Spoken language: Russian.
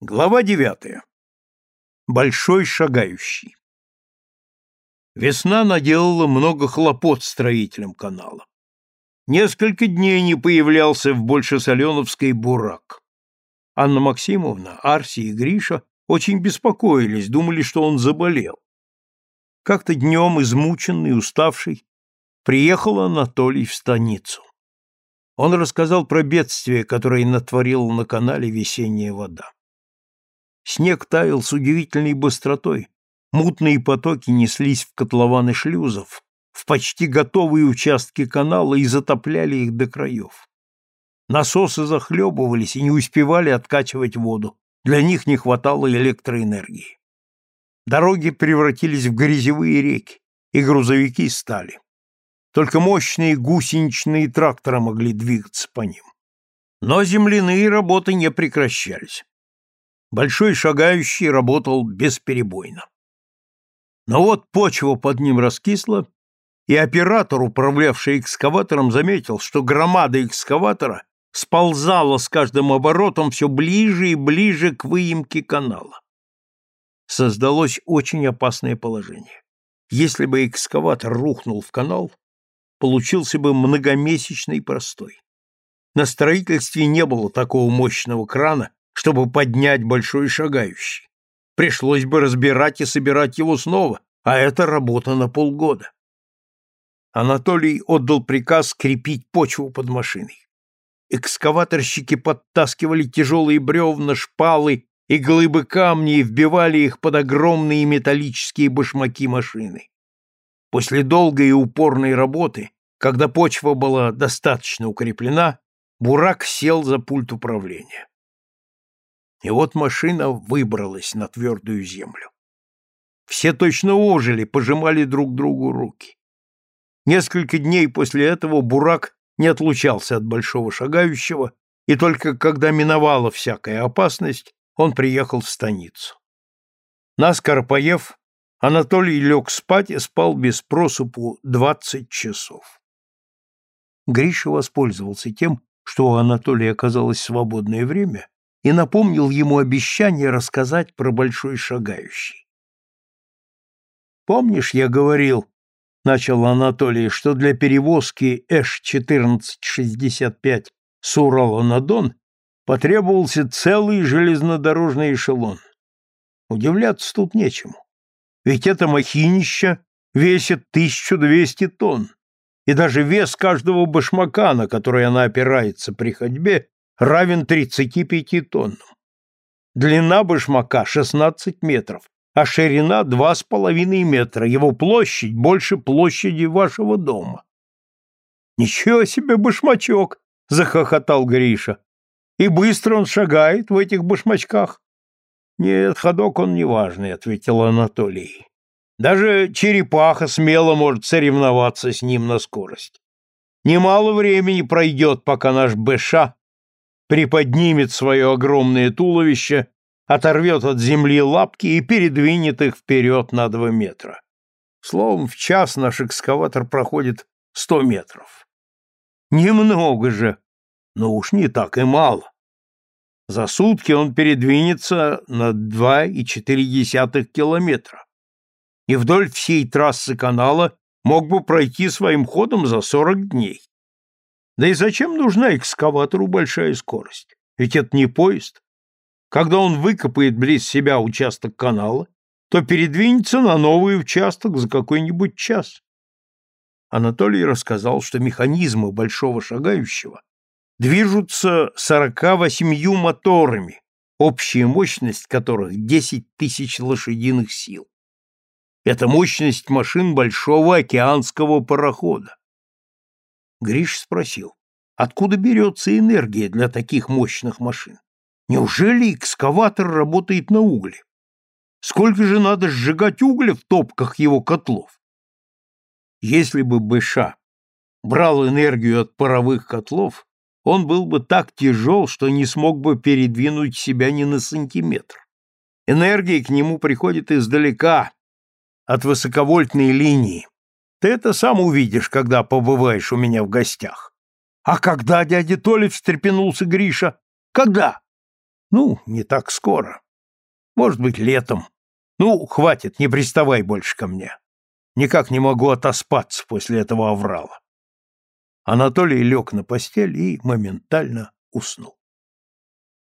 Глава девятая. Большой шагающий. Весна наделала много хлопот строителям канала. Несколько дней не появлялся в Большесоленовской бурак. Анна Максимовна, Арси и Гриша очень беспокоились, думали, что он заболел. Как-то днем, измученный, уставший, приехал Анатолий в станицу. Он рассказал про бедствие, которое натворила на канале весенняя вода. Снег таял с удивительной быстротой. Мутные потоки неслись в котлованы шлюзов, в почти готовые участки канала и затопляли их до краев. Насосы захлебывались и не успевали откачивать воду. Для них не хватало электроэнергии. Дороги превратились в грязевые реки, и грузовики стали. Только мощные гусеничные тракторы могли двигаться по ним. Но земляные работы не прекращались. Большой шагающий работал бесперебойно. Но вот почва под ним раскисла, и оператор, управлявший экскаватором, заметил, что громада экскаватора сползала с каждым оборотом все ближе и ближе к выемке канала. Создалось очень опасное положение. Если бы экскаватор рухнул в канал, получился бы многомесячный простой. На строительстве не было такого мощного крана, чтобы поднять большой шагающий. Пришлось бы разбирать и собирать его снова, а это работа на полгода. Анатолий отдал приказ скрепить почву под машиной. Экскаваторщики подтаскивали тяжелые бревна, шпалы и глыбы камней и вбивали их под огромные металлические башмаки машины. После долгой и упорной работы, когда почва была достаточно укреплена, Бурак сел за пульт управления. И вот машина выбралась на твердую землю. Все точно ожили, пожимали друг другу руки. Несколько дней после этого Бурак не отлучался от большого шагающего, и только когда миновала всякая опасность, он приехал в станицу. Наскоро поев, Анатолий лег спать и спал без просыпу двадцать часов. Гриша воспользовался тем, что у Анатолия оказалось свободное время, и напомнил ему обещание рассказать про большой шагающий. «Помнишь, я говорил, — начал Анатолий, — что для перевозки Эш-1465 с Урала на Дон потребовался целый железнодорожный эшелон. Удивляться тут нечему. Ведь это махинище весит 1200 тонн, и даже вес каждого башмака, на который она опирается при ходьбе, равен 35 тоннам. Длина башмака 16 метров, а ширина 2,5 метра, его площадь больше площади вашего дома. «Ничего себе башмачок!» — захохотал Гриша. «И быстро он шагает в этих башмачках?» «Нет, ходок он неважный», — ответил Анатолий. «Даже черепаха смело может соревноваться с ним на скорость. Немало времени пройдет, пока наш Бэша приподнимет свое огромное туловище, оторвет от земли лапки и передвинет их вперед на два метра. Словом, в час наш экскаватор проходит сто метров. Немного же, но уж не так и мало. За сутки он передвинется на 2,4 километра. И вдоль всей трассы канала мог бы пройти своим ходом за 40 дней. Да и зачем нужна экскаватору большая скорость? Ведь это не поезд. Когда он выкопает близ себя участок канала, то передвинется на новый участок за какой-нибудь час. Анатолий рассказал, что механизмы большого шагающего движутся 48 моторами, общая мощность которых 10 тысяч лошадиных сил. Это мощность машин большого океанского парохода. Гриш спросил, откуда берется энергия для таких мощных машин? Неужели экскаватор работает на угле? Сколько же надо сжигать угля в топках его котлов? Если бы Быша брал энергию от паровых котлов, он был бы так тяжел, что не смог бы передвинуть себя ни на сантиметр. Энергия к нему приходит издалека, от высоковольтной линии, ты это сам увидишь, когда побываешь у меня в гостях. А когда дядя Толя встрепенулся Гриша? Когда? Ну, не так скоро. Может быть, летом. Ну, хватит, не приставай больше ко мне. Никак не могу отоспаться после этого оврала. Анатолий лег на постель и моментально уснул.